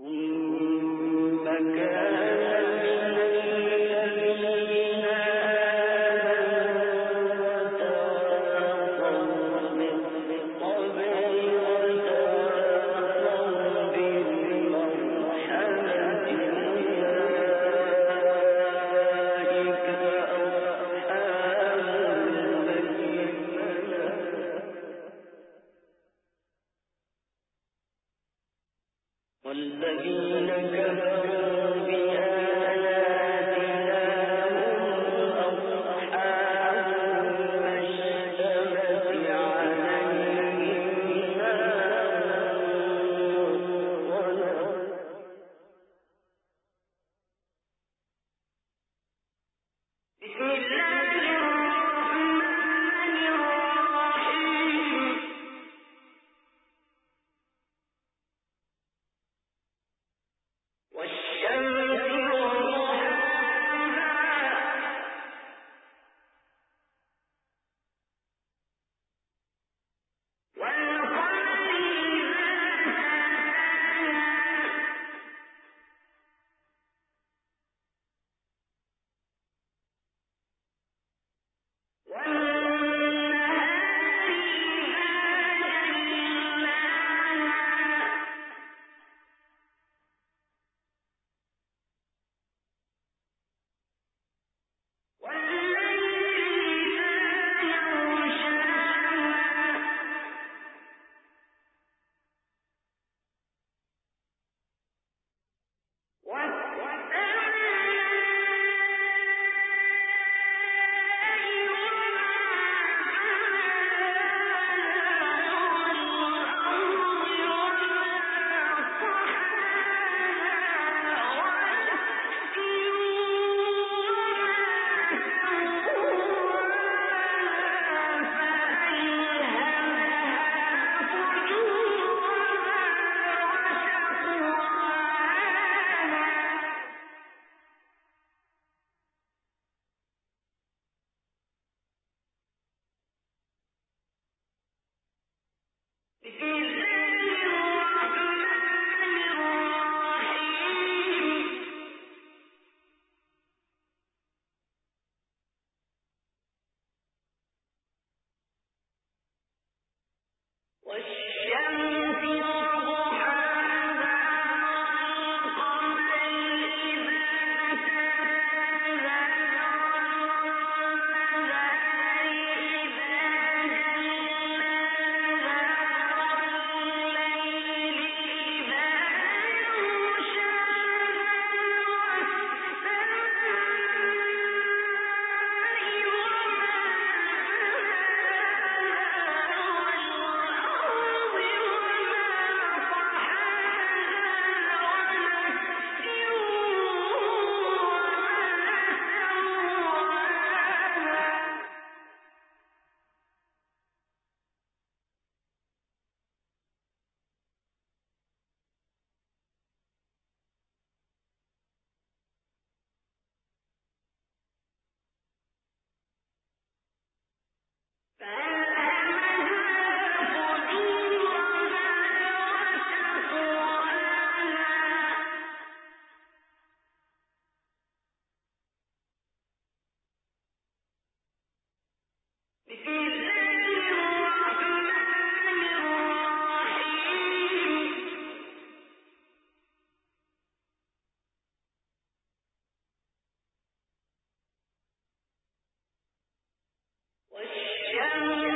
Mm,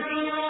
الليل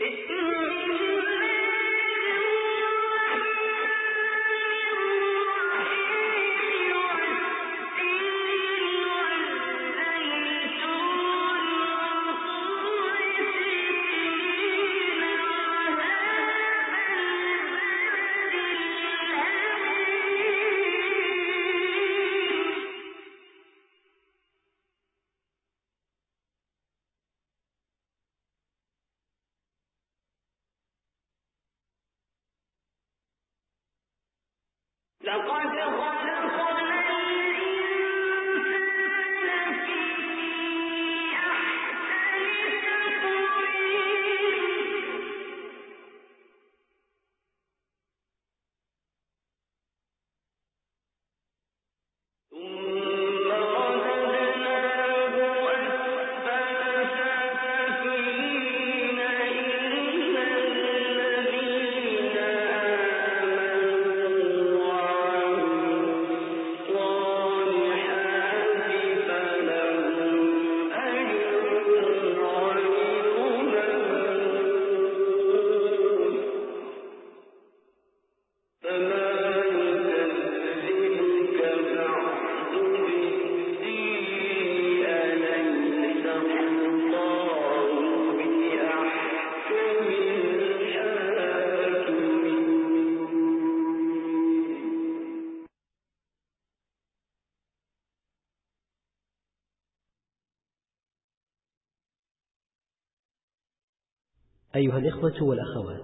بسم الله أيها الإخوة والأخوات.